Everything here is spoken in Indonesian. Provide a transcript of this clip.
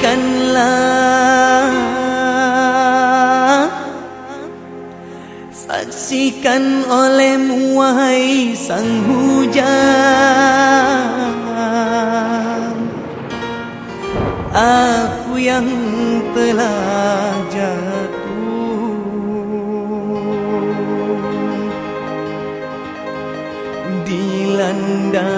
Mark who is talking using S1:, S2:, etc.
S1: saksikanlah. Saksikan olehmu wahai sang hujan. Aku yang telah jatuh Dilanda